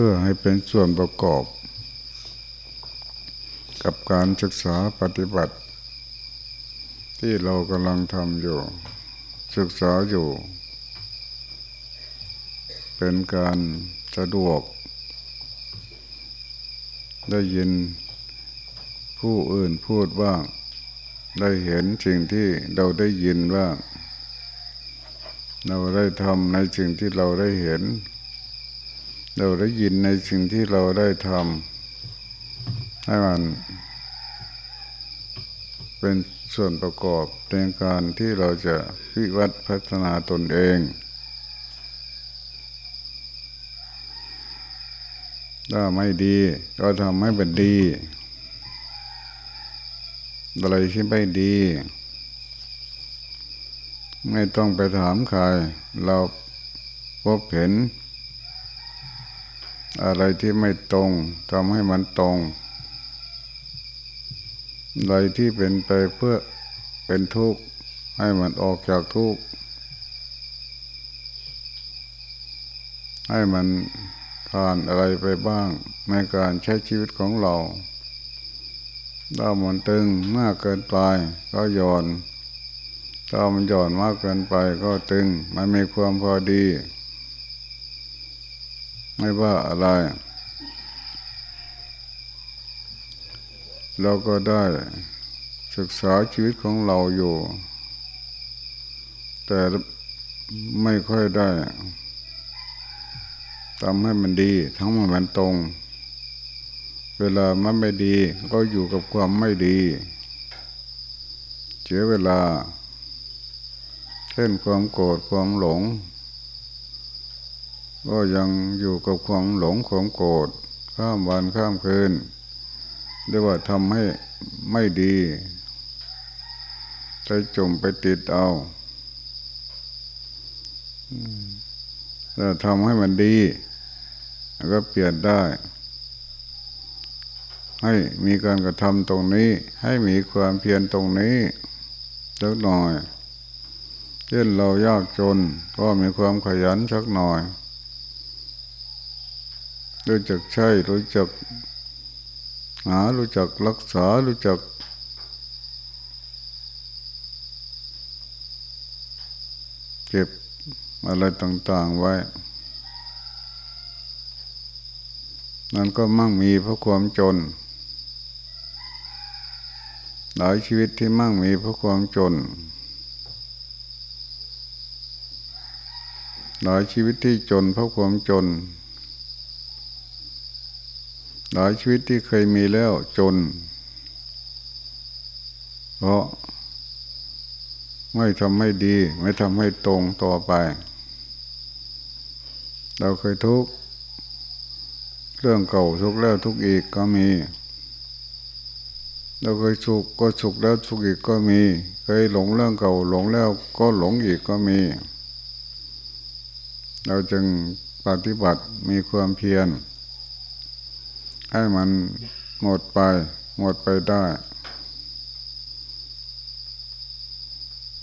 พื่อให้เป็นส่วนประกอบ กับการศึกษาปฏิบัติ ที่เรากำลังทำอยู่ ศึกษาอยู่ เป็นการสะดวก ได้ยินผู้อื่นพูดบ้าได้เห็นสิ่งที่เราได้ยินบ้าเราได้ทำในสิ่งที่เราได้เห็น เราได้ยินในสิ่งที่เราได้ทำให้มันเป็นส่วนประกอบในการที่เราจะวิวัฒพัฒนาตนเอง ถ้าไม่ดีก็ทำให้เป็นดี อะไรที่ไม่ดี ไม่ต้องไปถามใคร เราพบเห็น อะไรที่ไม่ตรงทำให้มันตรงอะไรที่เป็นไปเพื่อเป็นทุกข์ให้มันออกจากทุกข์ให้มันผ่านอะไรไปบ้าง ในการใช้ชีวิตของเราถ้ามันตึงมากเกินไปก็หย่อนถ้ามันหย่อนมากเกินไปก็ตึง มันมีความพอดี ไม่ว่าอะไรเราก็ได้ศึกษาชีวิตของเราอยู่ แต่ไม่ค่อยได้ทำให้มันดีทั้งหมดมันตรง เวลามันไม่ดี ก็อยู่กับความไม่ดีเสียเวลา เช่นความโกรธความหลง ก็ยังอยู่กับความหลงความโกรธข้ามวันข้ามคืนเรียกว่าทำให้ไม่ดีไปจมไปติดเอาแล้วทำให้มันดีก็เปลี่ยนได้ ให้มีการกระทำตรงนี้ ให้มีความเพียรตรงนี้สักหน่อย เช่นเรายากจนก็มีความขยันสักหน่อย รู้จักใช้รู้จักหารู้จักรักษารู้จัก เก็บอะไรต่างๆไว้ นั่นก็มั่งมีเพราะความจน หลายชีวิตที่มั่งมีเพราะความจน หลายชีวิตที่จนเพราะความจน หลายชีวิตที่เคยมีแล้วจน เพราะ ไม่ทำให้ดี ไม่ทำให้ตรงต่อไป เราเคยทุกเรื่องเก่าทุกแล้วทุกอีกก็มี เราเคยสุขก็สุขแล้วสุขอีกก็มี เคยหลงเรื่องเก่าหลงแล้วก็หลงอีกก็มี เราจึงปฏิบัติมีความเพียร ให้มันหมดไป หมดไปได้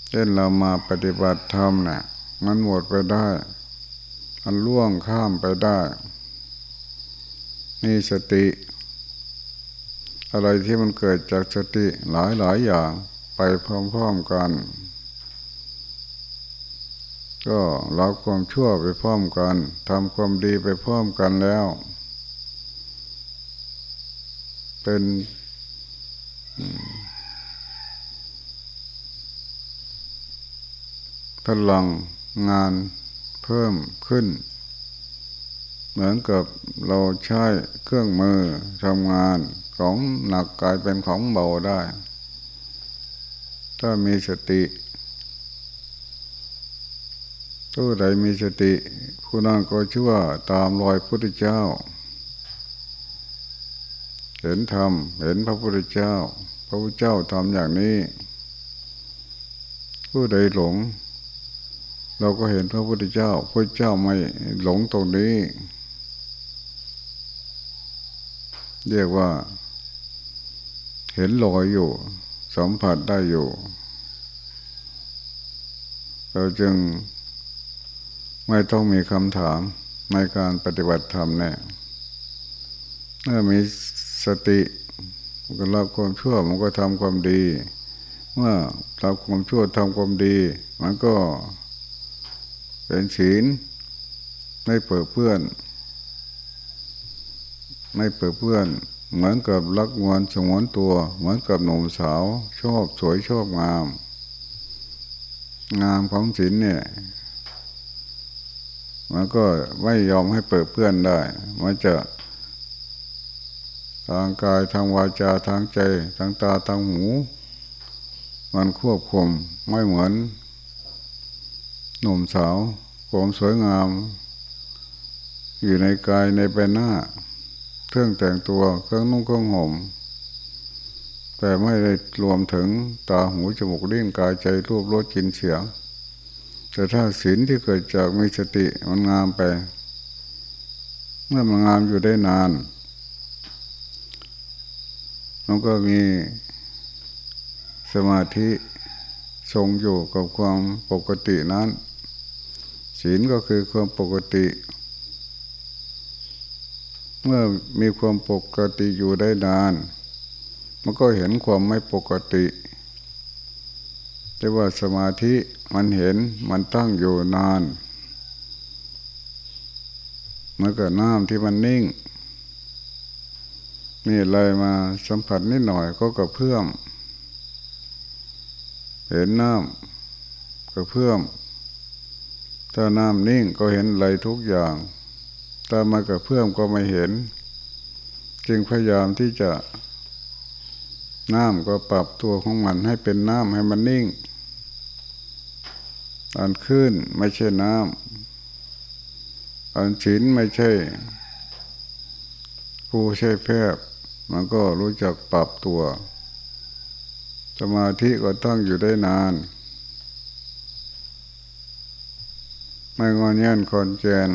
เช่นเรามาปฏิบัติธรรมเนะ่ยมันหมดไปได้มันล่วงข้ามไปได้มีสติ อะไรที่มันเกิดจากสติหลายหลายอย่างไปพร้อมๆกัน ก็ละความชั่วไปพร้อมกันทำความดีไปพร้อมกันแล้ว เป็นพลังงานเพิ่มขึ้น เหมือนกับเราใช้เครื่องมือทำงานของหนักกลายเป็นของเบาได้ ถ้ามีสติผู้ใดมีสติ ผู้นั้นก็ชื่วตามรอยพุทธเจ้า เห็นธรรม เห็นพระพุทธเจ้า พระพุทธเจ้าทำอย่างนี้ ผู้ใดหลง เราก็เห็นพระพุทธเจ้า พระเจ้าไม่หลงตรงนี้ เรียกว่า เห็นลอยอยู่ สัมผัสได้อยู่ เราจึงไม่ต้องมีคำถามในการปฏิบัติธรรมแน่เมื่อมี ติ มันก็ละความชั่วมันก็ทำความดี เมื่อทำความชั่วทำความดี มันก็เป็นศีลไม่เปิดเพื่อน ไม่เปิดเพื่อน เหมือนกับรักงวนสงวนตัว เหมือนกับหนุ่มสาว ชอบสวยชอบงาม งามของศีลเนี่ยมันก็ไม่ยอมให้เปิดเพื่อนได้ มันจะ ทางกายทางวาจาทางใจ ทางตาทางหู มันควบคุมไม่เหมือน หนุ่มสาวความสวยงาม อยู่ในกายในใบหน้า เครื่องแต่งตัวเครื่องนุ่งเครื่องห่มแต่ไม่ได้รวมถึงตาหูจมูกลิ้นกายใจรูปรสกลิ่นเสียงแต่ถ้าศีลที่เกิดจากมีสติมันงามไป เมื่อมันงามอยู่ได้นาน มันก็มีสมาธิทรงอยู่กับความปกตินั้นศีลก็คือความปกติ เมื่อมีความปกติอยู่ได้นาน มันก็เห็นความไม่ปกติแต่ว่าสมาธิมันเห็นมันตั้งอยู่นาน เมื่อกิดน้ำที่มันนิ่ง มีอะไรมาสัมผัสนิดหน่อยก็กระเพื่อม เห็นน้ำกระเพื่อม ถ้าน้ำนิ่งก็เห็นอะไรทุกอย่างถ้ามากระเพื่อมก็ไม่เห็น จึงพยายามที่จะน้ำก็ปรับตัวของมันให้เป็นน้ำให้มันนิ่งอันขึ้นไม่ใช่น้ำอันฉินไม่ใช่ผู้ใช่แพทย์ มันก็รู้จักปรับตัว สมาธิก็ตั้งอยู่ได้นาน ไม่งอนแย่นคอนแจน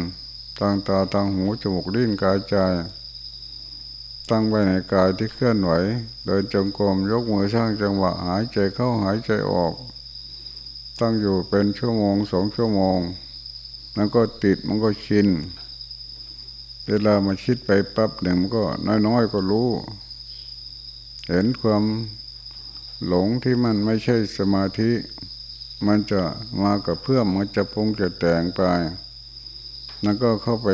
ตั้งตาตั้งหูจมูกลิ้นกายใจ ตั้งไว้ในกายที่เคลื่อนไหว เดินจงกรมยกมือสร้างจังหวะหายใจเข้าหายใจออก ตั้งอยู่เป็นชั่วโมงสองชั่วโมง มันก็ติดมันก็ชิน เวลามาคิดไปปั๊บหนึ่งมันก็น้อยๆก็รู้ เห็นความหลงที่มันไม่ใช่สมาธิ มันจะมากับเพื่อมันจะปรุงจะแต่งไปนั่นก็เข้าไป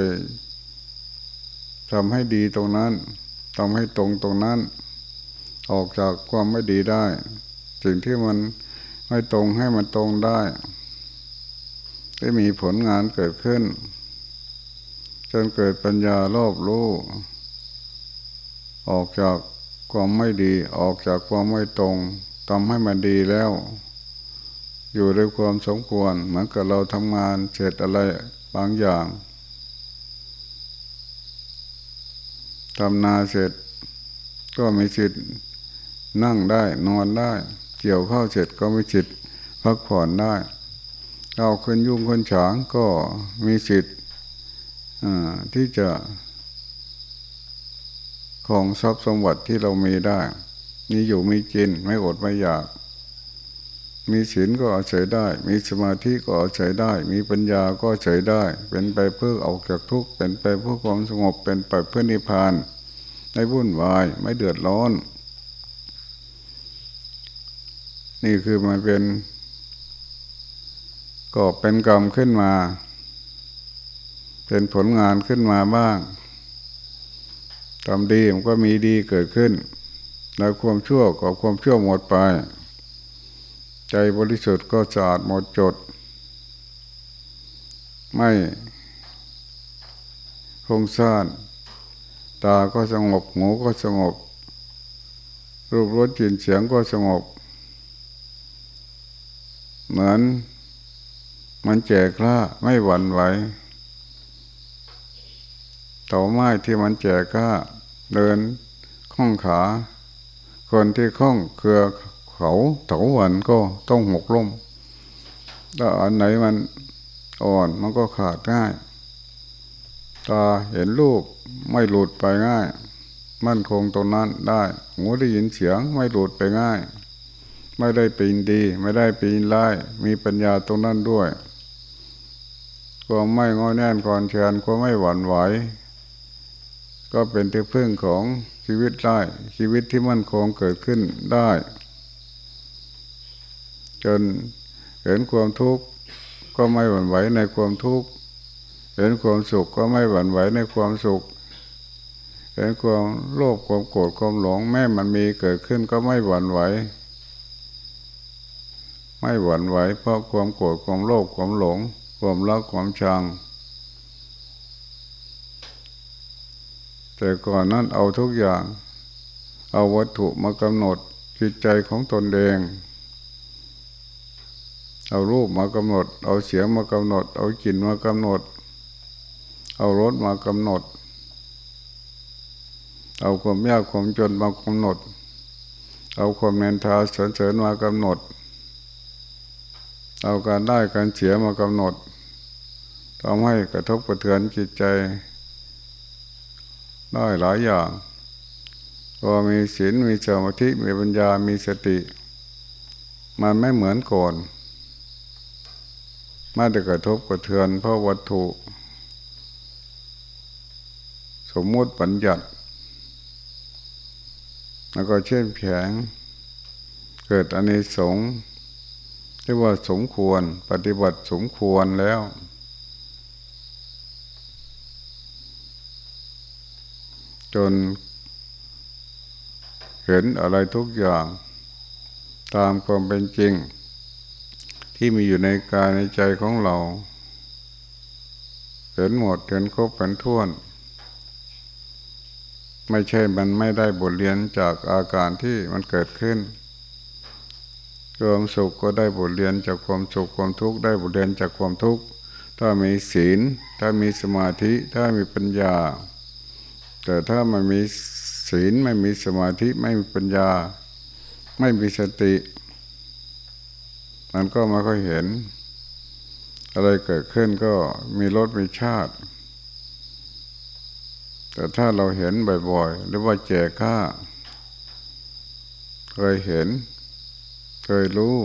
ทำให้ดีตรงนั้นทำให้ตรงตรงนั้น ออกจากความไม่ดีได้ สิ่งที่มันไม่ตรงให้มันตรงได้ได้มีผลงานเกิดขึ้น จนเกิดปัญญารอบรู้ออกจากความไม่ดีออกจากความไม่ตรงทำให้มันดีแล้ว อยู่ด้วยความสมควร เหมือนกับเราทำงานเสร็จอะไรบางอย่างทำนาเสร็จ ก็มีสิทธิ์นั่งได้นอนได้ เกี่ยวข้าวเสร็จก็มีสิทธิ์พักผ่อนได้เอาคนยุ่งคนฉางก็มีสิทธิ์ ที่จะของทรัพย์สมบัติที่เรามีได้มีอยู่มีกินไม่อดไม่อยาก มีศีลก็อาศัยได้ มีสมาธิก็อาศัยได้ มีปัญญาก็อาศัยได้ เป็นไปเพื่อเอาจากทุกข์เป็นไปเพื่อความสงบเป็นไปเพื่อนิพพานไม่วุ่นวายไม่เดือดร้อน นี่คือมันเป็นก็เป็นกรรมขึ้นมา เป็นผลงานขึ้นมาบ้างทำดีมันก็มีดีเกิดขึ้น แล้วความชั่วก็ความชั่วหมดไป ใจบริสุทธิ์ก็สะอาดหมดจด ไม่คงซ่านตาก็สงบหูก็สงบ รูปรสกลิ่นเสียงก็สงบ เหมือนมันแจกล้าไม่หวั่นไหว ต่าไม้ที่มันแจกก็เดินข้องขา คนที่ข้องเครือเขาเถาวันก็ต้องหกล้มถ้าอันไหนมันอ่อนมันก็ขาดง่าย ตาเห็นรูปไม่หลุดไปง่าย มั่นคงตรงนั้นได้ หูได้ยินเสียงไม่หลุดไปง่าย ไม่ได้ปีนดี ไม่ได้ปีนไล่มีปัญญาตรงนั้นด้วยความไม่งอแน่นก่อนเชิญความไม่หวั่นไหว ก็เป็นที่พึ่งของชีวิตได้ ชีวิตที่มั่นคงเกิดขึ้นได้ จนเห็นความทุกข์ก็ไม่หวั่นไหวในความทุกข์เห็นความสุขก็ไม่หวั่นไหวในความสุข เห็นความโลภความโกรธความหลงแม้มันมีเกิดขึ้นก็ไม่หวั่นไหว ไม่หวั่นไหว เพราะความโกรธความโลภความหลง ความรักความชัง แต่ก่อนนั้นเอาทุกอย่าง เอาวัตถุมากำหนดจิตใจของตนเองเอารูปมากำหนด เอาเสียงมากำหนด เอากลิ่นมากำหนด เอารสมากำหนด เอาความยากความจนมากำหนด เอาความเนนทาสรรเสริญมากำหนด เอาการได้การเสียมากำหนดทำให้กระทบกระเทือนจิตใจ ได้หลายอย่างพอมีศีลมีสมาธิมีปัญญามีสติ มันไม่เหมือนก่อนมาแต่กระทบกระเทือนเพราะวัตถุ สมมุติปัญญัติแล้วก็เช่นแผงเกิดอันสงที่ว่าสมควร ปฏิบัติสมควรแล้ว จน เห็นอะไรทุกอย่าง ตามความเป็นจริง ที่มีอยู่ในกายในใจของเรา เห็นหมดเห็นครบเป็นท่วน ไม่ใช่มันไม่ได้บทเรียนจากอาการที่มันเกิดขึ้นความสุขก็ได้บทเรียนจากความสุขความทุกข์ได้บทเรียนจากความทุกข์ถ้ามีศีล ถ้ามีสมาธิ ถ้ามีปัญญา แต่ถ้ามันมีศีลไม่มีสมาธิไม่มีปัญญา ไม่มีสติ มันก็ไม่ค่อยเห็น อะไรเกิดขึ้นก็มีรสมีชาติ แต่ถ้าเราเห็นบ่อยๆ หรือว่าแจกข้าเคยเห็น เคยรู้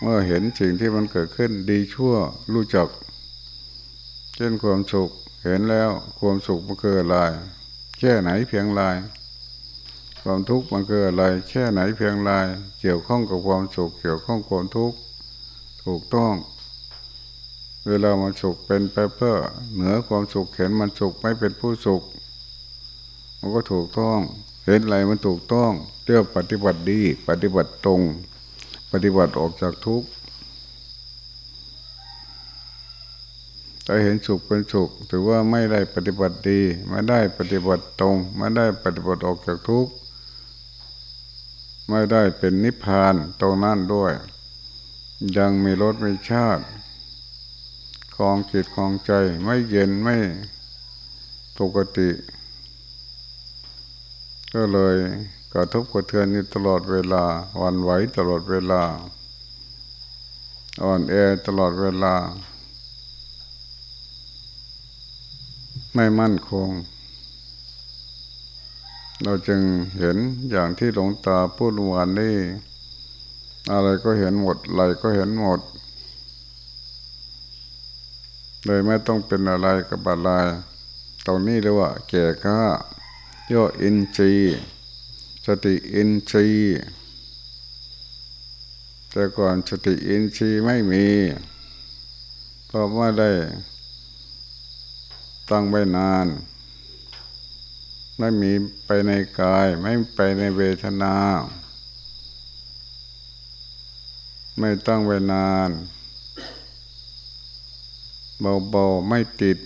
เมื่อเห็นสิ่งที่มันเกิดขึ้นดีชั่วรู้จัก เช่นความสุข เห็นแล้วความสุขมันเกิดอะไรแค่ไหนเพียงไรความทุกข์มันเกิดอะไรแค่ไหนเพียงไรเกี่ยวข้องกับความสุขเกี่ยวข้องความทุกข์ถูกต้อง เวลามันสุขเป็นไปเพื่อเหนือความสุขเห็นมันสุขไม่เป็นผู้สุข มันก็ถูกต้อง เห็นอะไรมันถูกต้องเรียกปฏิบัติดี ปฏิบัติตรง ปฏิบัติออกจากทุกข์ ถ้าเห็นสุขเป็นสุข ถือว่าไม่ได้ปฏิบัติดีไม่ได้ปฏิบัติตรงไม่ได้ปฏิบัติออกจากทุกข์ไม่ได้เป็นนิพพานตรงนั้นด้วย ยังมีรสไม่ชาติคลองจิตคลองใจไม่เย็นไม่ปกติ ก็เลยกระทบกระเทือนอยู่ตลอดเวลาวันไหวตลอดเวลา อ่อนแอตลอดเวลา ไม่มั่นคง เราจึงเห็นอย่างที่หลวงตาพูดวันนี้ อะไรก็เห็นหมดอะไรก็เห็นหมด เลยไม่ต้องเป็นอะไรกับอะไรตรงนี้เรียกว่าแก่ข้าย่ออินทรีสติอินทรีแต่ก่อนสติอินทรีไม่มีเพราะว่าได้ ตั้งไว้นาน ไม่มีไปในกาย ไม่ไปในเวทนา ไม่ตั้งไว้นาน เบาๆไม่ติด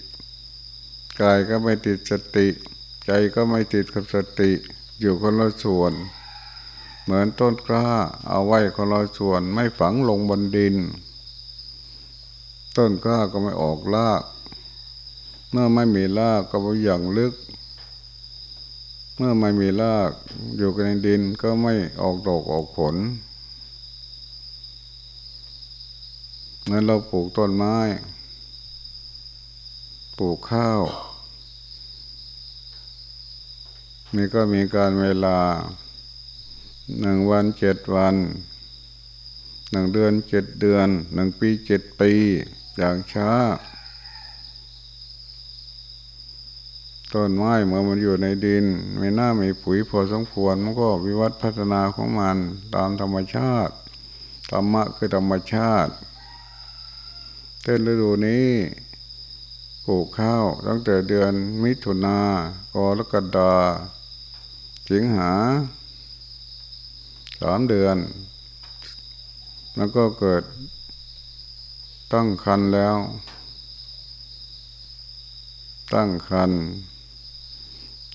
กายก็ไม่ติดสติ ใจก็ไม่ติดกับสติ อยู่คนละส่วน เหมือนต้นกล้า เอาไว้คนละส่วน ไม่ฝังลงบนดิน ต้นกล้าก็ไม่ออกลาก เมื่อไม่มีรากก็อย่างลึก เมื่อไม่มีรากอยู่กันในดินก็ไม่ออกดอกออกผลเมื่อเราปลูกต้นไม้ ปลูกข้าว นี่ก็มีการเวลาหนึ่งวันเจ็ดวันหนึ่งเดือนเจ็ดเดือนหนึ่งปีเจ็ดปี อย่างช้า ต้นไม้เมื่อมันอยู่ในดินไม่น่ามีปุ๋ยพอสมควรมันก็วิวัฒน์พัฒนาของมันตามธรรมชาติธรรมะคือธรรมชาติเต้นฤดูนี้ปลูกข้าวตั้งแต่เดือนมิถุนากรกฎาสิงหาสามเดือน แล้วก็เกิดตั้งคันแล้ว ตั้งคัน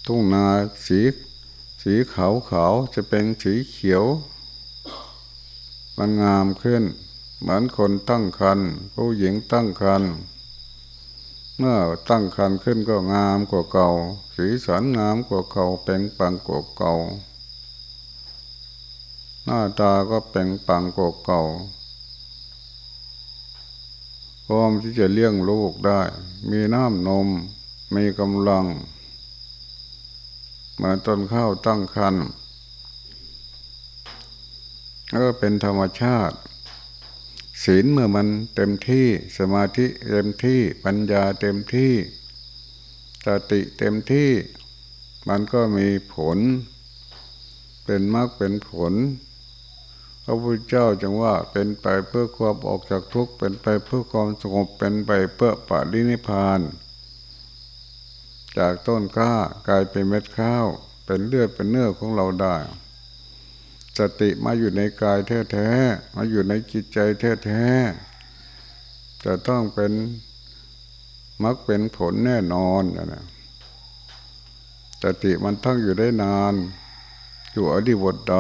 ทุ่งนาสีสีขาวขาวจะเป็นสีเขียว มันงามขึ้น เหมือนคนตั้งคันผู้หญิงตั้งคันเมื่อตั้งคันขึ้นก็งามกว่าเก่า สีสันงามกว่าเก่าเป่งปังกว่าเก่า หน้าตาก็เป่งปังกว่าเก่าพร้อมที่จะเลี้ยงลูกได้ มีน้ำนม มีกำลัง มือต้นข้าวตั้งคันก็เป็นธรรมชาติ ศีลเมื่อมันเต็มที่สมาธิเต็มที่ปัญญาเต็มที่สติเต็มที่ มันก็มีผล เป็นมรรคเป็นผลพระพุทธเจ้าจึงว่าเป็นไปเพื่อความออกจากทุกข์เป็นไปเพื่อความสงบเป็นไปเพื่อปรินิพาน จากต้นกล้ากลายเป็นเม็ดข้าว เป็นเลือดเป็นเนื้อของเราได้ สติมาอยู่ในกายแท้ๆมาอยู่ในจิตใจแท้ๆจะต้องเป็นมักเป็นผลแน่นอนนะสติมันทั้งอยู่ได้นาน อยู่อดีบทใด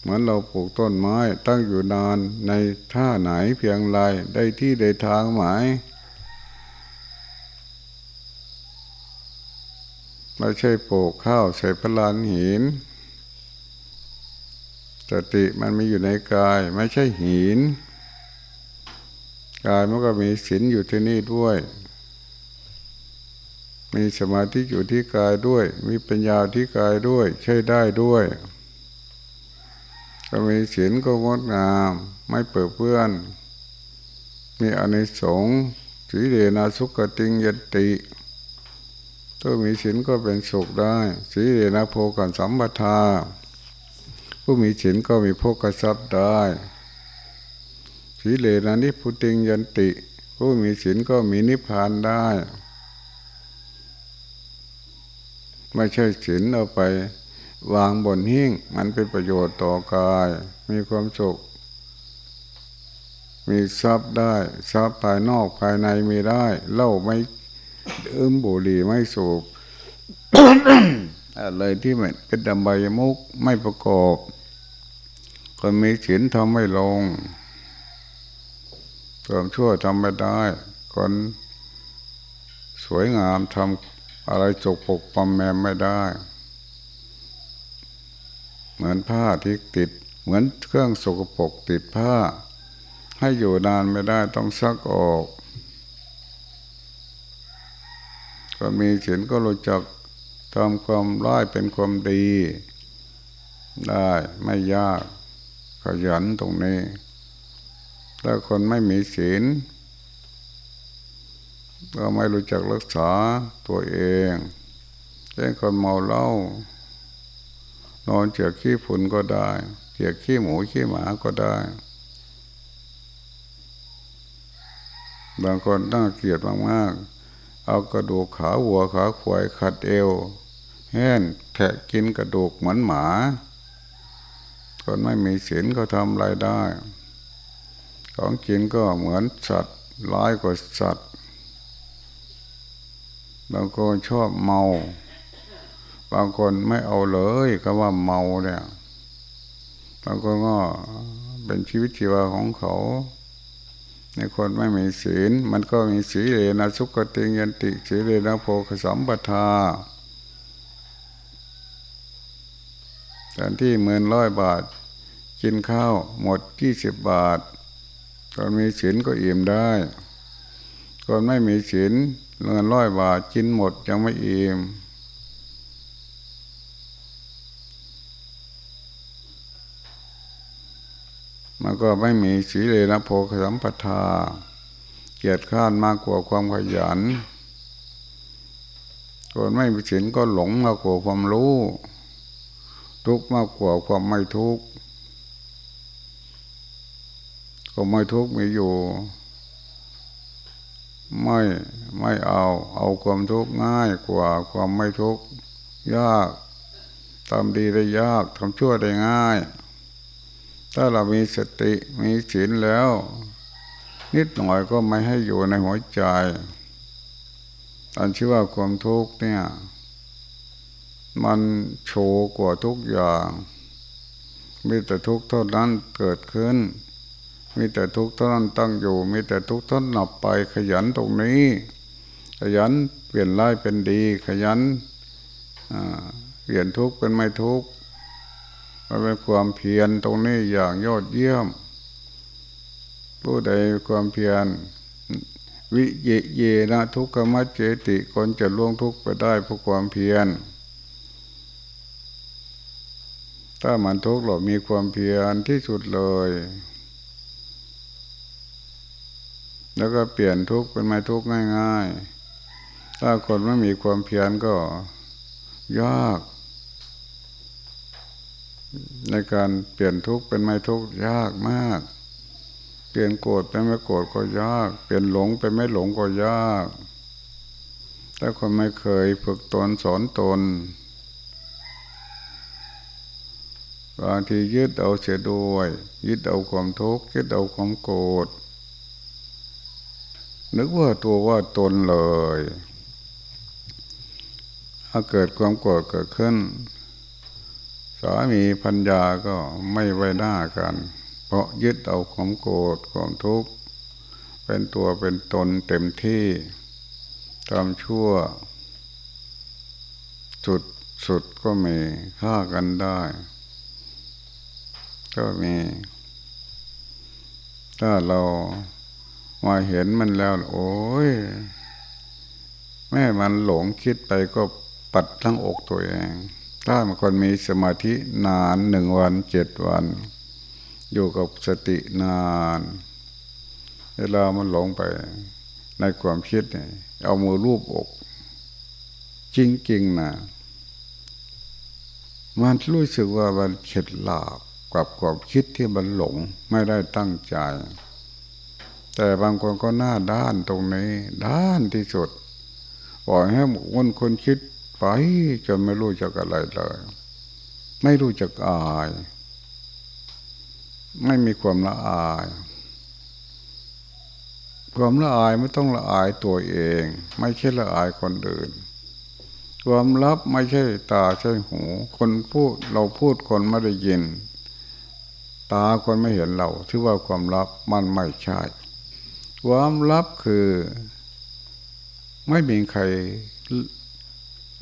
เหมือนเราปลูกต้นไม้ตั้งอยู่นานในท่าไหนเพียงไรได้ที่ได้ทางหมาย ไม่ใช่ปลูกข้าวใส่พลานหิน สติมันมีอยู่ในกาย ไม่ใช่หิน กายมันก็มีศีลอยู่ที่นี่ด้วย มีสมาธิอยู่ที่กายด้วย มีปัญญาที่กายด้วย ใช่ได้ด้วยก็มีศีลก็งดงาม ไม่เปื้อเปื้อน มีอนิสงส์สีเดนาสุกติงยติ ถ้ามีศีลก็เป็นสุขได้สีเดนาโพกันสัมปทา ผู้มีศีลก็มีโภกทรัพย์ได้สีเลนานิพุติงยันติ ผู้มีศีลก็มีนิพพานได้ ไม่ใช่ศีลเอาไปวางบนหิ้งมันเป็นประโยชน์ต่อกาย มีความสุข มีทรัพย์ได้ ทรัพย์ภายนอกภายในมีได้ เล่าไม่ ดื่มบุหรี่ไม่สูบอะไรที่มันเป็นดำใบมุกไม่ประกอบคนมีศีลทำไม่ลงความชั่วทำไม่ได้ คนสวยงามทำอะไรจกปกปอมแมมไม่ได้ เหมือนผ้าที่ติด เหมือนเครื่องสกปรกติดผ้า ให้อยู่นานไม่ได้ต้องซักออก ก็มีเสียนก็รู้จักทำความร้ายเป็นความดี ได้ไม่ยาก ขยันตรงนี้ ถ้าคนไม่มีศีลก็ไม่รู้จักรักษาตัวเองเช่นคนเมาเหล้านอนเจียกขี้ฝุ่นก็ได้เจียกขี้หมูขี้หมาก็ได้บางคนน่าเกลียดมากๆ เอากระดูกขาวัวขาควายขัดเอว แห้นแทะกินกระดูกเหมือนหมา คนไม่มีศีลก็ทำไรได้ ของกินก็เหมือนสัตว์ร้ายกว่าสัตว์บางคนชอบเมา บางคนไม่เอาเลยก็ว่าเมาเนี่ยบางคนก็เป็นชีวิตชีวาของเขา ในคนไม่มีศีล มันก็มีสีเลนะสุกติยันติสีเลนะโพคสัมปทาแทนที่หมื่นร้อยบาท กินข้าวหมดยี่สิบบาทคนมีศีลก็อิ่มได้คนไม่มีศีลเงินร้อยบาทกินหมดยังไม่อิ่ม มันก็ไม่มีสีเลนะโพคสัมปทา เกียรติข้านมากกว่าความขยันคนไม่มีศีลก็หลงมากกว่าความรู้ ทุกข์มากกว่าความไม่ทุกข์ความไม่ทุกข์มีอยู่ ไม่ไม่เอา เอาความทุกข์ง่ายกว่าความไม่ทุกข์ยากทำดีได้ยากทำชั่วได้ง่าย ถ้าเรามีสติมีศีลแล้ว นิดหน่อยก็ไม่ให้อยู่ในหัวใจอันชื่อว่าความทุกข์เนี่ย มันโชว์กว่าทุกอย่างมีแต่ทุกข์เท่านั้นเกิดขึ้น มีแต่ทุกข์เท่านั้นตั้งอยู่ มีแต่ทุกข์เท่านั้นหนับไปขยันตรงนี้ ขยันเปลี่ยนร้ายเป็นดี ขยันเปลี่ยนทุกข์เป็นไม่ทุกข์ มันเป็นความเพียรตรงนี้อย่างยอดเยี่ยม ผู้ใดความเพียร วิเยเยนะทุกขมัจเจติคนจะล่วงทุกข์ไปได้เพราะความเพียร ถ้ามันทุกข์เรามีความเพียรที่สุดเลย แล้วก็เปลี่ยนทุกข์เป็นไม่ทุกข์ง่าย ๆ ถ้าคนไม่มีความเพียรก็ยาก ในการเปลี่ยนทุกข์เป็นไม่ทุกข์ยากมาก เปลี่ยนโกรธไปไม่โกรธก็ยาก เปลี่ยนหลงไปไม่หลงก็ยากถ้าคนไม่เคยฝึกตนสอนตนบางทียึดเอาเสียด้วย ยึดเอาความทุกข์ยึดเอาความโกรธนึกว่าตัวว่าตนเลย ถ้าเกิดความโกรธเกิดขึ้น สามีพัญญาก็ไม่ไว้หน้ากัน เพราะยึดเอาความโกรธความทุกข์ เป็นตัวเป็นตนเต็มที่ทำชั่วสุดสุดก็มีฆ่ากันได้ ก็มี ถ้าเรามาเห็นมันแล้ว โอ้ย แม่มันหลงคิดไปก็ปัดทั้งอกตัวเอง ถ้ามันคนมีสมาธินานหนึ่งวันเจ็ดวัน อยู่กับสตินาน เวลามันหลงไปในความคิดเนี่ยเอามือรูปอก จริงๆนะมันรู้สึกว่ามันเข็ดหลาบกับความคิดที่มันหลงไม่ได้ตั้งใจ แต่บางคนก็หน้าด้านตรงนี้ ด้านที่สุดปล่อยให้คนคนคิด ไปจนไม่รู้จักอะไรเลย ไม่รู้จักอาย ไม่มีความละอาย ความละอายไม่ต้องละอายตัวเอง ไม่ใช่ละอายคนอื่น ความลับไม่ใช่ตาใช่หู คนพูดเราพูดคนไม่ได้ยิน ตาคนไม่เห็นเราที่ว่าความลับมันไม่ใช่ ความลับคือไม่มีใคร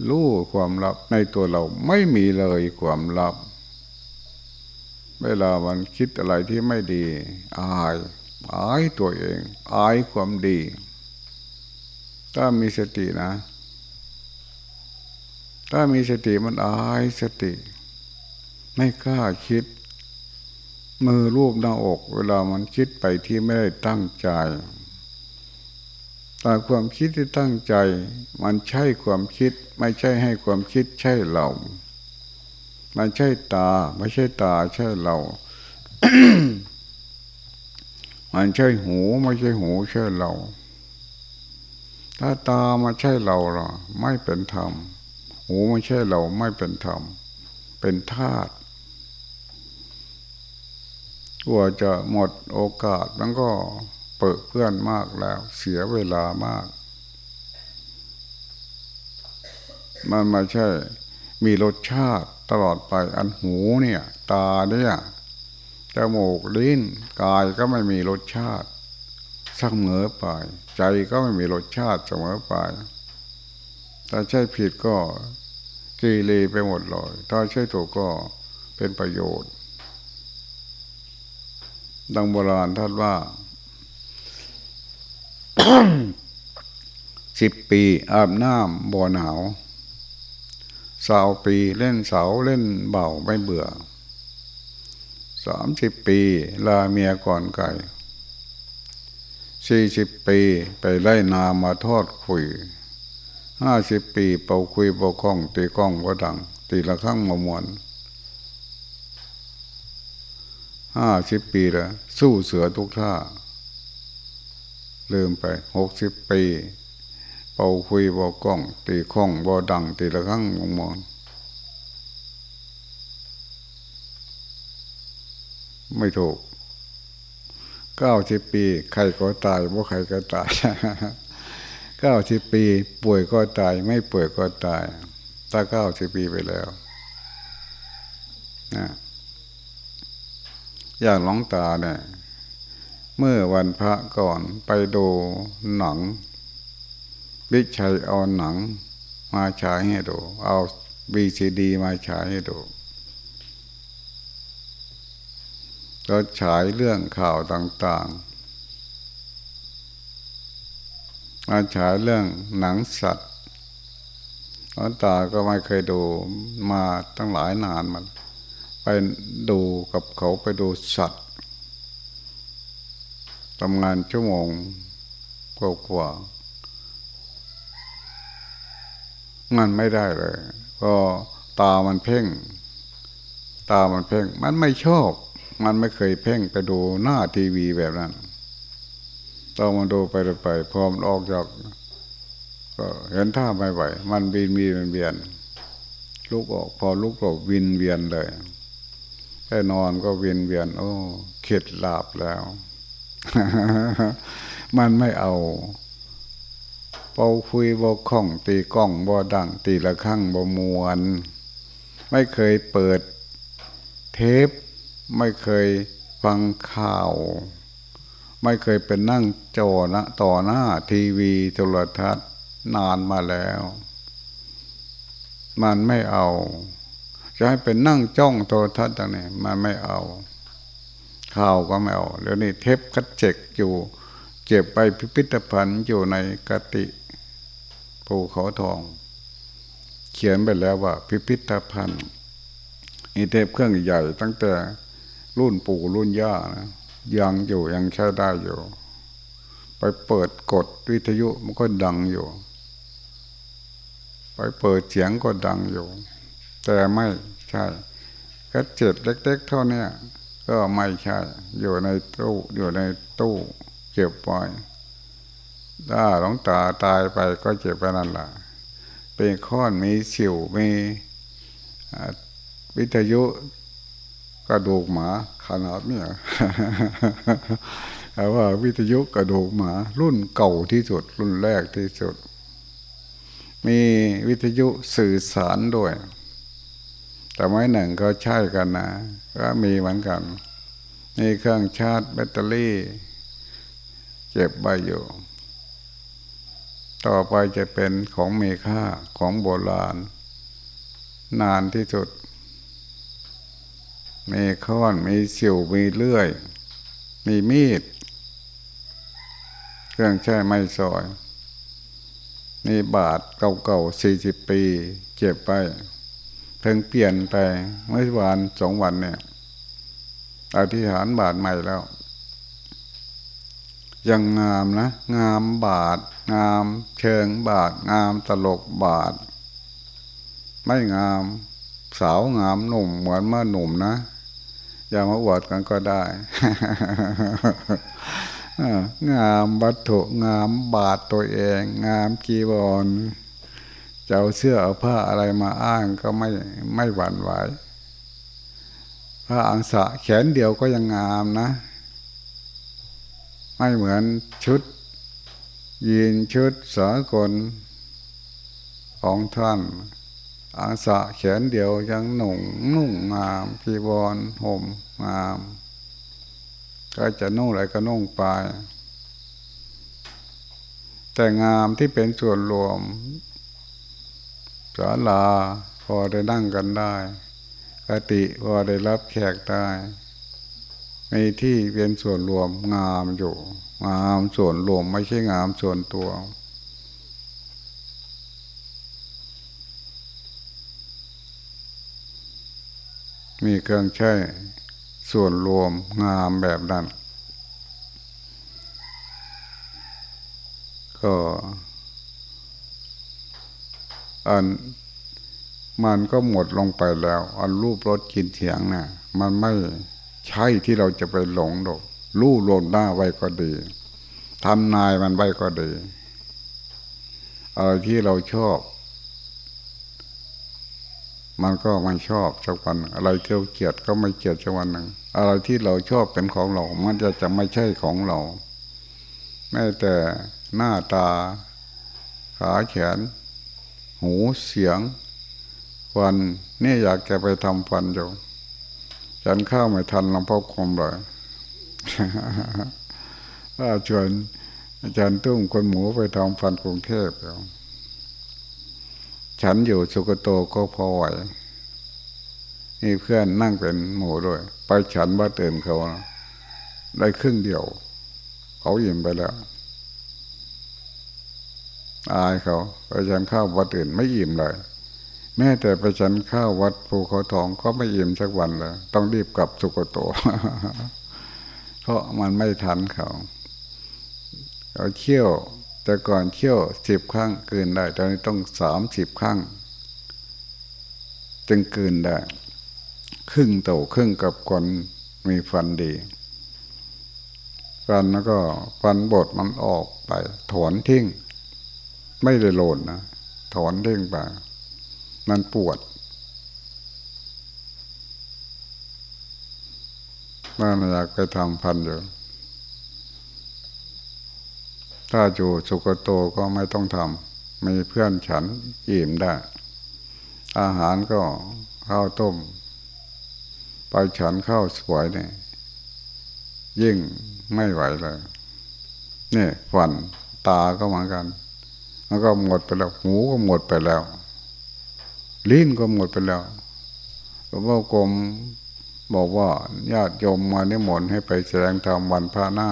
รู้ความลับในตัวเราไม่มีเลยความลับ เวลามันคิดอะไรที่ไม่ดี อายอายตัวเอง อายความดี ถ้ามีสตินะ ถ้ามีสติมันอายสติ ไม่กล้าคิด มือรูปหน้าอก เวลามันคิดไปที่ไม่ได้ตั้งใจ แต่ความคิดที่ตั้งใจ มันใช่ความคิด ไม่ใช่ให้ความคิดใช่เรามันใช่ตา ไม่ใช่ตาใช่เรา มันใช่หู ไม่ใช่หูใช่เรา ถ้าตามาใช่เราหรอไม่เป็นธรรม หูไม่ใช่เราไม่เป็นธรรม เป็นธาตุกลัวจะหมดโอกาสมันก็ เปิดเพื่อนมากแล้ว เสียเวลามาก มันไม่ใช่ มีรสชาติตลอดไปอันหูเนี่ย ตาเนี่ยจมูกลิ้นกายก็ไม่มีรสชาติเสมอไป ใจก็ไม่มีรสชาติเสมอไปถ้าใช่ผิดก็กีรีไปหมดเลยถ้าใช่ถูกก็เป็นประโยชน์ ดังโบราณท่านว่า สิบปีอาบน้ำบ่อหนาวสาวปีเล่นเสาเล่นเบาไม่เบื่อสามสิบปีลาเมียก่อนไก่สี่สิบปีไปไล่นามาทอดคุยห้าสิบปีเป่าคุยเป่าคล้องตีกล้องก็ดัง ตีละครั้งมามวนห้าสิบปีแล้วสู้เสือทุกท่า ลืมไปหกสิบปี เป่าคุยเป่กล้อง ตีคล้องบ่ดัง ตีละครั้งมามวนไม่ถูกเก้าสิบปี ใครก็ตายว่าใครก็ตายเก้าสิบปี ป่วยก็ตาย ไม่ป่วยก็ตาย ถ้าเก้าสิบปีไปแล้วนะอย่างหลงตาเนี่ย เมื่อวันพระก่อนไปดูหนังวิชัยเอาหนังมาฉายให้ดู เอาบีซีดีมาฉายให้ดูก็ฉายเรื่องข่าวต่างๆ มาฉายเรื่องหนังสัตว์หลวงตาก็ไม่เคยดูมาตั้งหลายนานมัน ไปดูกับเขาไปดูสัตว์ ทำงานชั่วโมงกว่าๆงานไม่ได้เลย ก็ตามันเพ่ง ตามันเพ่ง มันไม่ชอบ มันไม่เคยเพ่งไปดูหน้าทีวีแบบนั้นต้องมาดูไปไปพอมออกจากก็เห็นท่าไม่ไหว มันบินมีมันเวียน ลุกออกพอลุกออกวินเวียนเลยแค่นอนก็วินเวียน โอ้เข็ดหลาบแล้ว มันไม่เอาเป่าคุยบกข้อง ตีกล้องบ่ดัง ตีละข้างบ่มวน ไม่เคยเปิดเทป ไม่เคยฟังข่าว ไม่เคยเป็นนั่งจอนะต่อหน้าทีวีโทรทัศน์นานมาแล้ว มันไม่เอา จะให้เป็นนั่งจ้องโทรทัศน์ตรงนี้มันไม่เอา ข่าวก็ไม่เอาแล้วนี่เทปคัดเจ็กอยู่เก็บไปพิพิธภัณฑ์อยู่ในกติภูเขาทอง เขียนไปแล้วว่า พิพิธภัณฑ์อีเทปเครื่องใหญ่ตั้งแต่รุ่นปู่รุ่นย่านะยังอยู่ยังใช้ได้อยู่ ไปเปิดกดวิทยุมันก็ดังอยู่ ไปเปิดเสียงก็ดังอยู่ แต่ไม่ใช่แค่เจ็ดเล็ก ๆ เท่านี้ ก็ไม่ใช่ อยู่ในตู้อยู่ในตู้เก็บไว้ถ้าหลงตาตายไปก็เจ็บไปนั่นแหละเป็นข้อนมีสิวมีวิทยุกระดูกหมาขนาดเนี้ยแต่ว่าวิทยุกระดูกหมา รุ่นเก่าที่สุด รุ่นแรกที่สุด มีวิทยุสื่อสารด้วย แต่ไม่หนึ่งก็ใช่กันนะ ก็มีเหมือนกันมีเครื่องชาร์จแบตเตอรี่เก็บใบอยู่ ต่อไปจะเป็นของมีค่าของโบราณ นานที่สุด มีค้อนมีสิวมีเลื่อย มีมีด เครื่องใช้ไม้ซอย มีบาทเก่าๆสี่สิบปี เก็บไป เพิ่งเปลี่ยนไปเมื่อวันสองวันเนี่ยอธิษฐานบาทใหม่แล้ว ยังงามนะ งามบาท งามเชิงบาท งามตลกบาท ไม่งามสาวงามหนุ่มเหมือนเมื่อหนุ่มนะอย่ามาอวดกันก็ได้ งามวัตถุงามบาทตัวเอง งามกีบอล จะเอาเสื้อเอาผ้าอะไรมาอ้างก็ไม่ไม่หวั่นไหวผ้าอังสะแขนเดียวก็ยังงามนะ ไม่เหมือนชุด ยีนชุดสากลของท่านอาสะแขนเดียวยังหนุ่งนุ่งงามกีบอลห่มงาม ก็จะนุ่งอะไรก็นุ่งไป แต่งามที่เป็นส่วนรวม ศาลาพอได้นั่งกันได้กติพอได้รับแขกได้มีที่เป็นส่วนรวมงามอยู่งามส่วนรวมไม่ใช่งามส่วนตัว มีเครื่องใช้ส่วนรวมงามแบบนั้นก็ อันมันก็หมดลงไปแล้ว อันรูปรสกินเถียงนะ่ะ มันไม่ใช่ที่เราจะไปหลงดอกรู้ลงหน้าไว้ก็ดีทำนายมันไว้ก็ดีอะไรที่เราชอบ มันก็ไม่ชอบสักวัน อะไรที่เราเกลียดก็ไม่เกลียดสักวันหนึ่งอะไรที่เราชอบเป็นของเรา มันจะจะไม่ใช่ของเรา แม้แต่หน้าตา ขาแขน หูเสียงฟันนี่อยากจะไปทำฟันอยู่ฉันข้าวไม่ทันลำพ่อคมเลยถ้าชวนอาจารย์ตุ้มคนหมูไปทำฟันกรุงเทพแล้วฉันอยู่สุกโตก็พอไหวนี่เพื่อนนั่งเป็นหมูด้วย ไปฉันว่าเตือนเขา ได้ครึ่งเดียว เขายิ้มไปแล้ว อายเขาไปฉันข้าววัดอื่นไม่อิ่มเลย แม้แต่ไปฉันข้าววัดภูเขาทองก็ไม่อิ่มสักวันเลยต้องรีบกลับสุโกโตเพราะมันไม่ทันเขาเขาเที่ยว แต่ก่อนเที่ยวสิบครั้งเกินได้ตอนนี้ต้องสามสิบครั้งจึงเกินได้ ครึ่งโตครึ่งกับคนมีฟันดีฟันแล้วก็ฟันบดมันออกไปถอนทิ้ง ไม่ได้โลนนะถอนทิ้งไปมันปวดน่าอยากไปทำพันอยู่ถ้าอยู่สุกโตก็ไม่ต้องทำมีเพื่อนฉันอิ่มได้ อาหารก็ข้าวต้ม ไปฉันข้าวสวยเนี่ยยิ่งไม่ไหวเลยนี่ฝันตาก็เหมือนกัน แล้วก็หมดไปแล้ว หูก็หมดไปแล้ว ลิ้นก็หมดไปแล้วหลวงพ่อกรมบอกว่าญาติโยมมานิมนต์ให้ไปแสดงธรรมวันพระหน้า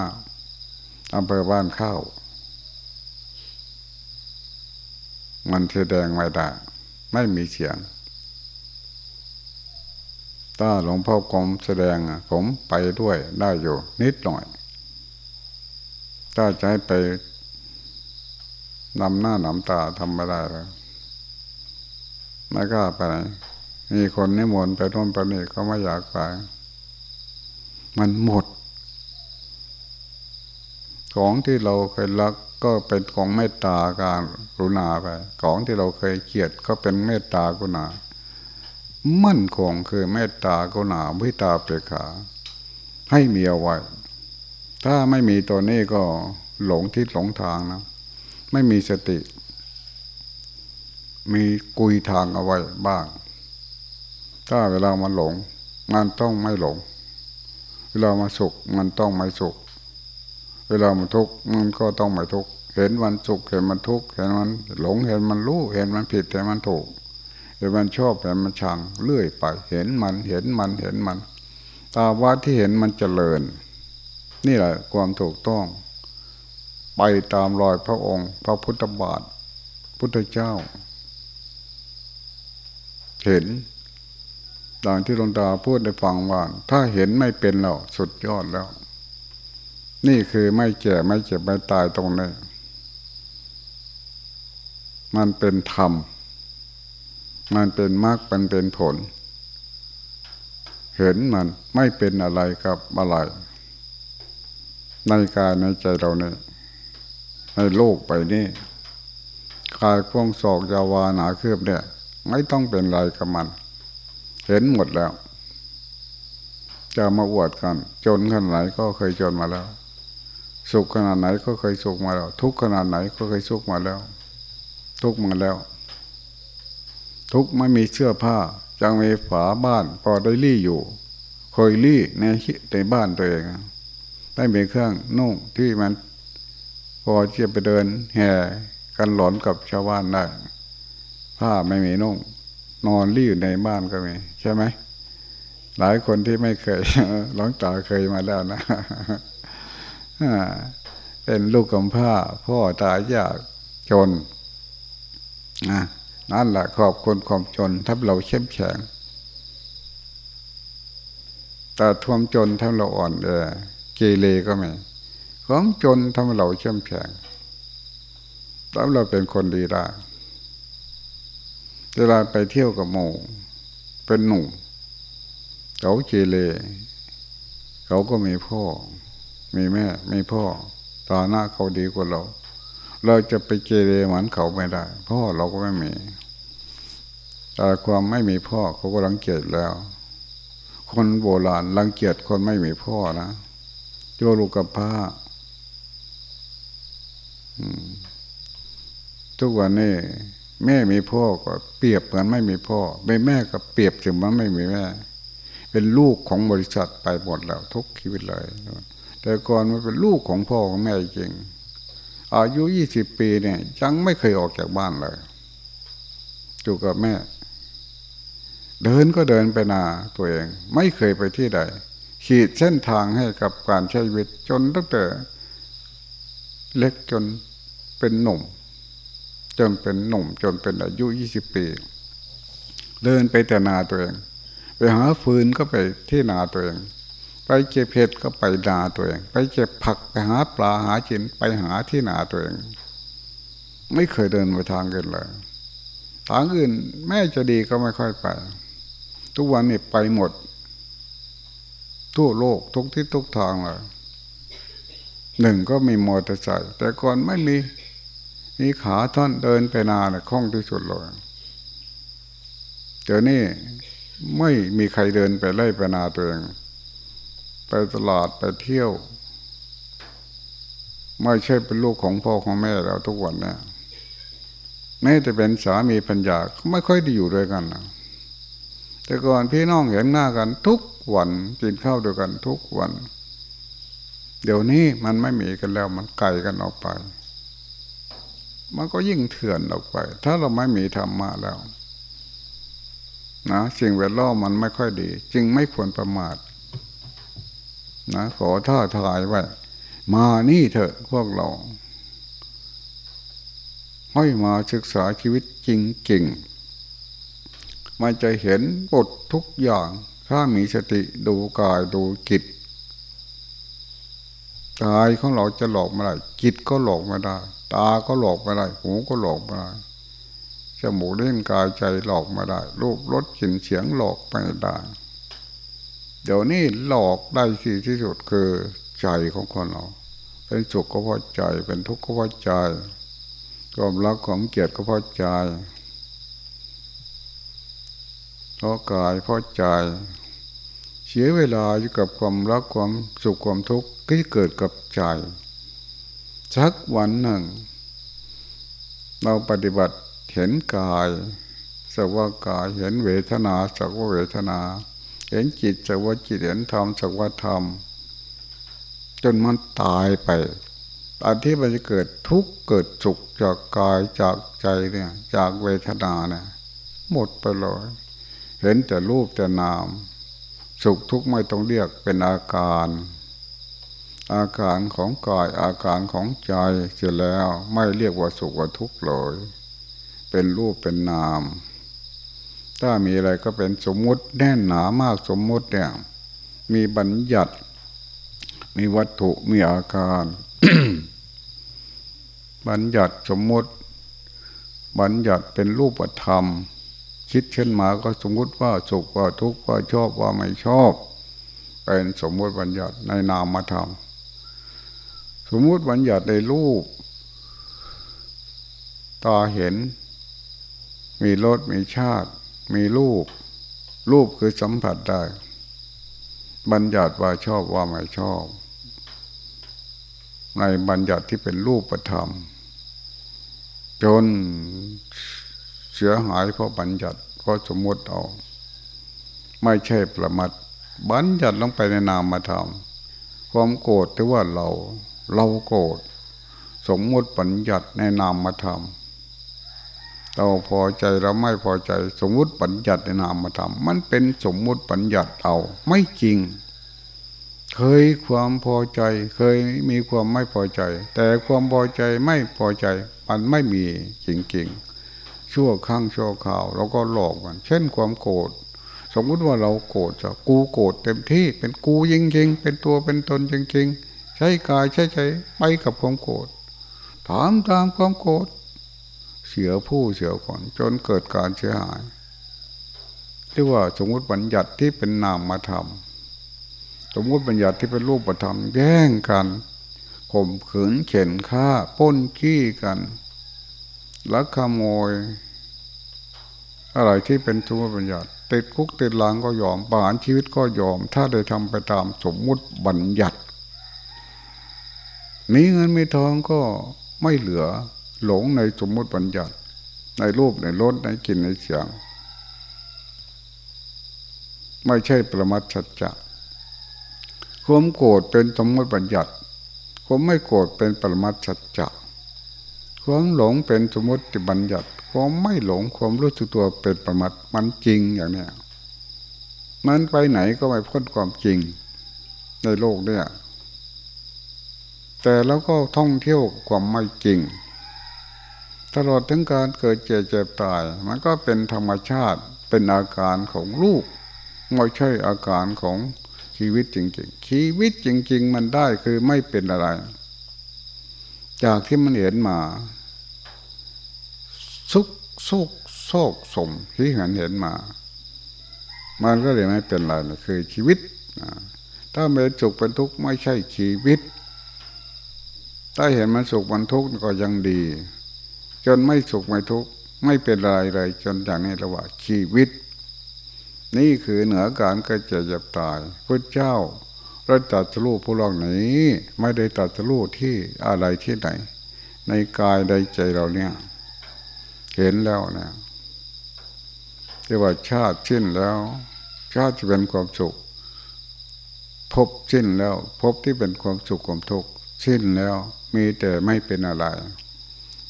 อำเภอบ้านข้าว มันแสดงไม่ได้ ไม่มีเสียง ถ้าหลวงพ่อกรมแสดงผมไปด้วยได้อยู่นิดหน่อย ถ้าจะให้ไป นำหน้านำตาทำไม่ได้เลยไม่กล้าไปไหนมีคนนิมนต์ไปโน่นไปนี่ก็ไม่อยากไป มันหมด ของที่เราเคยรักก็เป็นของเมตตาการกรุณาไป ของที่เราเคยเกลียดก็เป็นเมตตากรุณา มั่นคงคือเมตตากรุณาวิตาเปรขา ให้มีเอาไว้ ถ้าไม่มีตัวนี้ก็หลงทิศหลงทางนะ ไม่มีสติ มีกุยทางเอาไว้บ้าง ถ้าเวลามันหลง มันต้องไม่หลง เวลามาสุขมันต้องไม่สุข เวลามันทุกข์มันก็ต้องไม่ทุกข์เห็นมันสุขเห็นมันทุกข์เห็นมันหลงเห็นมันรู้เห็นมันผิดเห็นมันถูกเห็นมันชอบเห็นมันชังเลื่อยไป เห็นมันเห็นมันเห็นมันตาว่าที่เห็นมันเจริญ นี่แหละความถูกต้อง ไปตามรอยพระองค์ พระพุทธบาท พุทธเจ้า เห็นดังที่หลวงตาพูดในฟังว่า ถ้าเห็นไม่เป็นแล้วสุดยอดแล้ว นี่คือไม่แก่ไม่เจ็บไม่ตายตรงนี้มันเป็นธรรม มันเป็นมรรคมันเป็นผล เห็นมันไม่เป็นอะไรกับอะไร ในกายในใจเราเนี่ย ในโลกไปนี่กายพวงศอกยาวาหนาเครือบเนี่ย ไม่ต้องเป็นไรกับมัน เห็นหมดแล้ว จะมาอวดกัน จนขนาดไหนก็เคยจนมาแล้ว สุขขนาดไหนก็เคยสุขมาแล้ว ทุกขนาดไหนก็เคยสุขมาแล้ว ทุกมาแล้ว ทุกไม่มีเสื้อผ้าจังมีฝาบ้านพอได้รี่อยู่เคยรี่ในในบ้านตัวเองไม่มีเครื่องนุ่งที่มัน พอจะไปเดินแห่กันหลอนกับชาวบ้านได้ผ้าไม่มีนุ่ง นอนรี่อยู่ในบ้านก็มี ใช่ไหมหลายคนที่ไม่เคยหลวงตาเคยมาแล้วนะเป็นลูกกำพร้าพ่อตายยากจนนะนั่นแหละขอบคุณความจนถ้าเราเข้มแข็งแต่ทวมจนทำเราอ่อนเอเกเรก็ไม่ ความจนทำเราเข้มแข็งแล้วเราเป็นคนดีได้เวลาไปเที่ยวกับโมเป็นหนุ่มเขาเจเล เขาก็มีพ่อ มีแม่ มีพ่อตาหน้าเขาดีกว่าเรา เราจะไปเจเลเหมือนเขาไม่ได้ พ่อเราก็ไม่มีแต่ความไม่มีพ่อเขาก็รังเกียจแล้ว คนโบราณรังเกียจคนไม่มีพ่อนะโจลูกกับพ้า ทุกวันนี้แม่มีพ่อก็เปรียบเหมือนไม่มีพ่อไม่แม่ก็เปรียบถึงมันไม่มีแม่ เป็นลูกของบริษัทไปหมดแล้ว ทุกชีวิตเลย แต่ก่อนมันเป็นลูกของพ่อของแม่จริง อายุยี่สิบปีเนี่ยยังไม่เคยออกจากบ้านเลยอยู่กับแม่ เดินก็เดินไปนาตัวเอง ไม่เคยไปที่ใดขีดเส้นทางให้กับการใช้ชีวิตจนตั้งแต่ เล็กจนเป็นหนุ่ม จนเป็นหนุ่ม จนเป็นอายุยี่สิบปี เดินไปแต่นาตัวเอง ไปหาฟืนก็ไปที่นาตัวเอง ไปเก็บเห็ดก็ไปนาตัวเอง ไปเก็บผักไปหาปลาหาจินไปหาที่นาตัวเอง ไม่เคยเดินไปทางอื่นเลยทางอื่นแม่จะดีก็ไม่ค่อยไป ทุกวันนี้ไปหมด ทั่วโลกทุกที่ทุกทางเลย หนึ่งก็มีมอเตอร์ไซค์แต่ก่อนไม่มีมีขาท่อนเดินไปนาเนี่ยคล่องที่สุดเลยเดี๋ยวนี้ไม่มีใครเดินไปไล่ไปนาตัวเอง ไปตลาดไปเที่ยว ไม่ใช่เป็นลูกของพ่อของแม่แล้วทุกวันเนี่ยแม้จะเป็นสามีพัญญาก็ไม่ค่อยได้อยู่ด้วยกันนะแต่ก่อนพี่น้องเห็นหน้ากันทุกวันกินข้าวด้วยกันทุกวัน เดี๋ยวนี้มันไม่มีกันแล้วมันไกลกันออกไป มันก็ยิ่งเถื่อนออกไป ถ้าเราไม่มีธรรมะแล้วนะสิ่งแวดล้อมมันไม่ค่อยดี จึงไม่ควรประมาทนะขอท่าทายไว้มานี่เถอะพวกเราให้มาศึกษาชีวิตจริงๆมันจะเห็นบททุกอย่าง ถ้ามีสติดูกายดูจิต กายของเราจะหลอกไม่ได้จิตก็หลอกไม่ได้ ตาก็หลอกไม่ได้ หูก็หลอกไม่ได้จมูกเล่นกายใจหลอกไม่ได้ รูปรสกลิ่นเสียงหลอกไม่ได้ เดี๋ยวนี้หลอกได้ที่ที่สุดคือใจของคนเรา เป็นสุขก็เพราะใจ เป็นทุกข์ก็เพราะใจความรักความเกียดก็เพราะใจเพราะกายเพราะใจ เสียเวลาอยู่กับความรักความสุขความทุกข์ที่เกิดกับใจสักวันหนึ่ง เราปฏิบัติเห็นกายสักว่ากายเห็นเวทนาสักว่าเวทนา เห็นจิตสักว่าจิตเห็นธรรมสักว่าธรรมจนมันตายไปตอนที่มันจะเกิดทุกข์เกิดสุขจากกายจากใจเนี่ย จากเวทนาเนี่ยหมดไปเลยเห็นแต่รูปแต่นาม สุขทุกข์ไม่ต้องเรียกเป็นอาการ อาการของกายอาการของใจเสร็จแล้วไม่เรียกว่าสุขว่าทุกข์เลยเป็นรูปเป็นนาม ถ้ามีอะไรก็เป็นสมมุติแน่นหนามากสมมุติเนี่ยมีบัญญัติ มีวัตถุมีอาการ บัญญัติสมมุติ บัญญัติเป็นรูปธรรม คิดเช่นมาก็สมมุติว่าสุขว่าทุกข์ว่าชอบว่าไม่ชอบ เป็นสมมุติบัญญัติในนามธรรมสมมุติบัญญัติในรูปตาเห็น มีรสมีชาติ มีรูป รูปคือสัมผัสได้ บัญญัติว่าชอบว่าไม่ชอบ ในบัญญัติที่เป็นรูปธรรม จน สียหายเพราะบัญญัติเพราะสมมติเอา ไม่ใช่ประมัดบัญญัติลงไปในนามธรรมความโกรธที่ว่าเรา เราโกรธสมมติปัญญัติในนามธรรมเราพอใจเราไม่พอใจ สมมุติปัญญัติในนามธรรมมันเป็นสมมุติปัญญัติเอาไม่จริง เคยความพอใจ เคยมีความไม่พอใจ แต่ความพอใจไม่พอใจ มันไม่มีจริงๆ ชั่วข้างชั่วข่าวเราก็หลอกมัน เช่นความโกรธสมมุติว่าเราโกรธจะกูโกรธเต็มที่เป็นกูจริงๆ เป็นตัวเป็นตนจริงๆช้กายใช้ใจไปกับความโกรธถามตามความโกรธเสียผู้เสียคนจนเกิดการเสียหายเรียกว่าสมมติบัญญัติที่เป็นนามธรรมสมมติบัญญัติที่เป็นรูปธรรมแย่งกันข่มขืนเข็นฆ่าป้นขี้กัน ลักขโมย อะไรที่เป็นสมมติบัญญัติติดคุกติดหลังก็ยอมประหารชีวิตก็ยอม ถ้าได้ทำไปตามสมมุติบัญญัติมีเงินมีทองก็ไม่เหลือหลงในสมมุติบัญญัติ ในรูปในรสในกลิ่นในเสียง ไม่ใช่ประมัดชัดจะความโกรธเป็นสมมติบัญญัติความไม่โกรธเป็นปรมัตสัจจะ ความหลงเป็นสมมติบัญญัติความไม่หลงความรู้สึกตัวเป็นประมัตมันจริงอย่างเนี้ยมันไปไหนก็ไม่พ้นความจริงในโลกเนี่ย แต่แล้วก็ท่องเที่ยวความไม่จริง ตลอดถึงการเกิดเจ็บเจ็บตาย มันก็เป็นธรรมชาติเป็นอาการของลูกไม่ใช่อาการของชีวิตจริง ๆ ชีวิตจริง ๆ มันได้คือไม่เป็นอะไร จากที่มันเห็นมาสุกสุกโศกสมที่เห็นเห็นมา มันก็เลยไม่เป็นไรนะคือชีวิตถ้าเป็นสุขเป็นทุกข์ไม่ใช่ชีวิต ถ้าเห็นมันสุขมันทุกข์ก็ยังดี จนไม่สุขไม่ทุกข์ไม่เป็นอะไรเลยจนอย่างนี้เราว่าชีวิต นี่คือเหนือการเกิดเจ็บเจ็บตายพระเจ้า เราตัดสู้ผู้ลองไหนไม่ได้ตัดสู้ที่อะไรที่ไหน ในกายในใจเราเนี่ย เห็นแล้วเนี่ยที่ว่าชาติสิ้นแล้ว ชาติจะเป็นความสุข พบสิ้นแล้ว พบที่เป็นความสุขความทุกข์สิ้นแล้ว มีแต่ไม่เป็นอะไร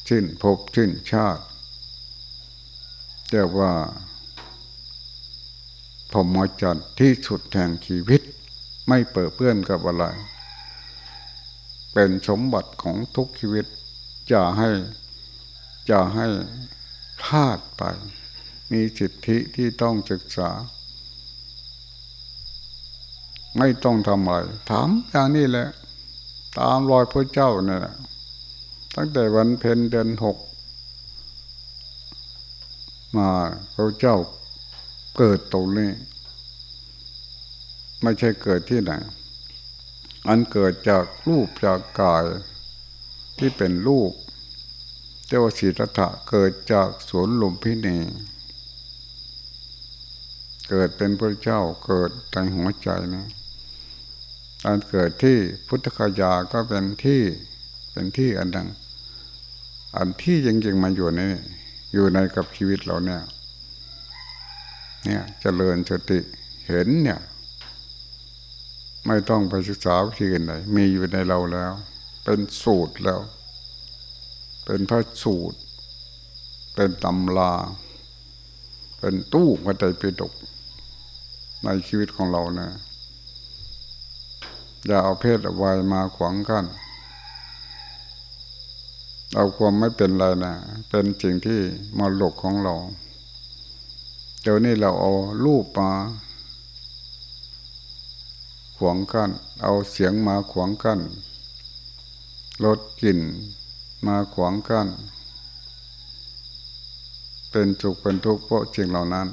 สิ้นพบสิ้นชาติเรียกว่าพรหมจรรย์ที่สุดแห่งชีวิต ไม่เปิดเพื่อนกับอะไร เป็นสมบัติของทุกชีวิตจะให้จะให้พลาดไป มีสิทธิที่ต้องศึกษา ไม่ต้องทำอะไรถามอย่างนี้แหละ ตามรอยพระเจ้าเนี่ยตั้งแต่วันเพ็ญเดือนหกมาพระเจ้าเกิดตรงนี้ ไม่ใช่เกิดที่ไหน อันเกิดจากรูปจากกายที่เป็นรูปเทวสีตถะเกิดจากสวนลมพินีเกิดเป็นพระเจ้าเกิดในหัวใจนะอันเกิดที่พุทธคยาก็เป็นที่เป็นที่อันดัง อันที่จริงๆมาอยู่ในอยู่ในกับชีวิตเราเนี่ย เนี่ยจเจริญสติเห็นเนี่ย ไม่ต้องไปศึกษาวิธีกันไหนมีอยู่ในเราแล้ว เป็นสูตรแล้ว เป็นพระสูตร เป็นตำลา เป็นตู้พระใจปิฎกในชีวิตของเรานะอย่าเอาเพศอวัยมาขวางกัน้นเอาความไม่เป็นไรนะเป็นสิ่งที่มาหลกของเรา เดี๋ยวนี้เราเอารูปมา วางกัน้นเอาเสียงมาขวางกัน้นรสกลิ่นมาขวางกัน้นเป็นสุขเป็นทุกข์เพราะสิ่งเหล่านั้น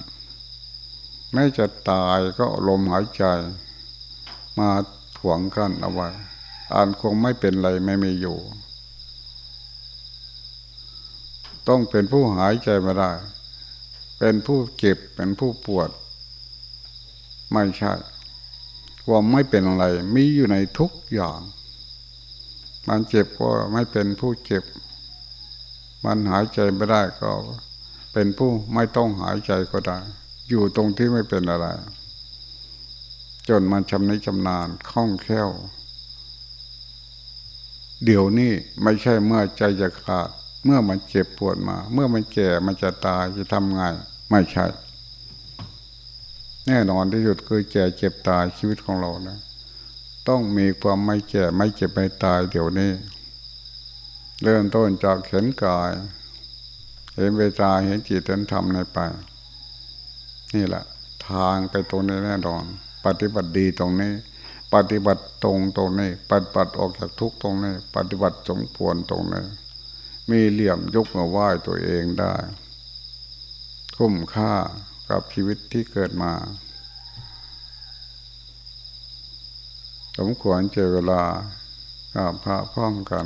ไม่จะตายก็ลมหายใจ มาขวางกั้นเอาไว้อ่านคงไม่เป็นไรไม่มีอยู่ ต้องเป็นผู้หายใจมาได้ เป็นผู้เจ็บเป็นผู้ปวด ไม่ใช่ ความไม่เป็นอะไร มีอยู่ในทุกอย่าง มันเจ็บก็ไม่เป็นผู้เจ็บ มันหายใจไม่ได้ก็ เป็นผู้ไม่ต้องหายใจก็ได้ อยู่ตรงที่ไม่เป็นอะไร จนมันชำนิชำนาญคล่องแคล่ว เดี๋ยวนี้ไม่ใช่เมื่อใจจะขาด เมื่อมันเจ็บปวดมา เมื่อมันแก่มันจะตายจะทำไง ไม่ใช่ แน่นอนที่สุดคือแก่เจ็บตายชีวิตของเรานะ ต้องมีความไม่แก่ไม่เจ็บไม่ตายเดี๋ยวนี้ เริ่มต้นจากเห็นกาย เห็นเวทาเห็นจิตเห็นธรรมในไป นี่แหละ ทางไปตรงนี้แน่นอน ปฏิบัติดีตรงนี้ ปฏิบัติตรงตรงนี้ปฏิบัติออกจากทุกตรงนี้ ปฏิบัติสมควรตรงนี้มีเหลี่ยมยกมาไหว้ตัวเองได้ คุ้มค่า กับชีวิตที่เกิดมาสมควรเจอเวลากับพระพร้อมกัน